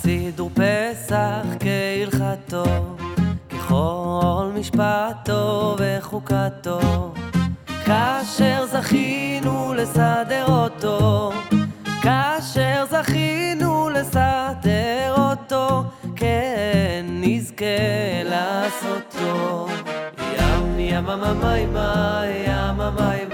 סידור פסח כהלכתו, ככל משפטו וחוקתו, כאשר זכינו לסדר אותו, כאשר זכינו לסדר אותו, כן נזכה לעשותו. ים יממה מי מי ימה מי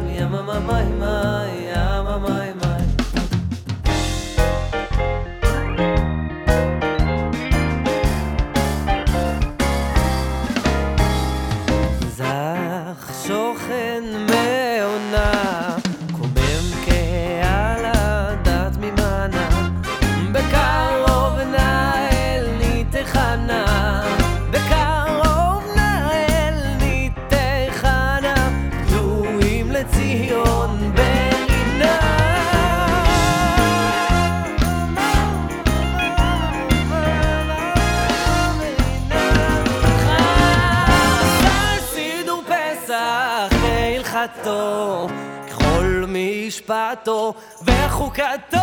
כהלכתו, ככל משפטו וחוקתו,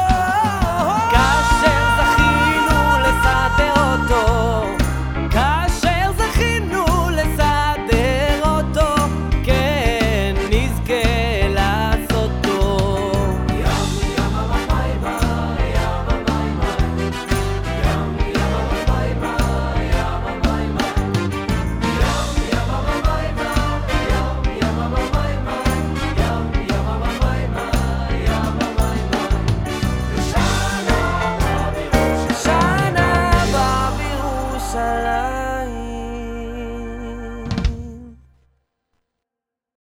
כאשר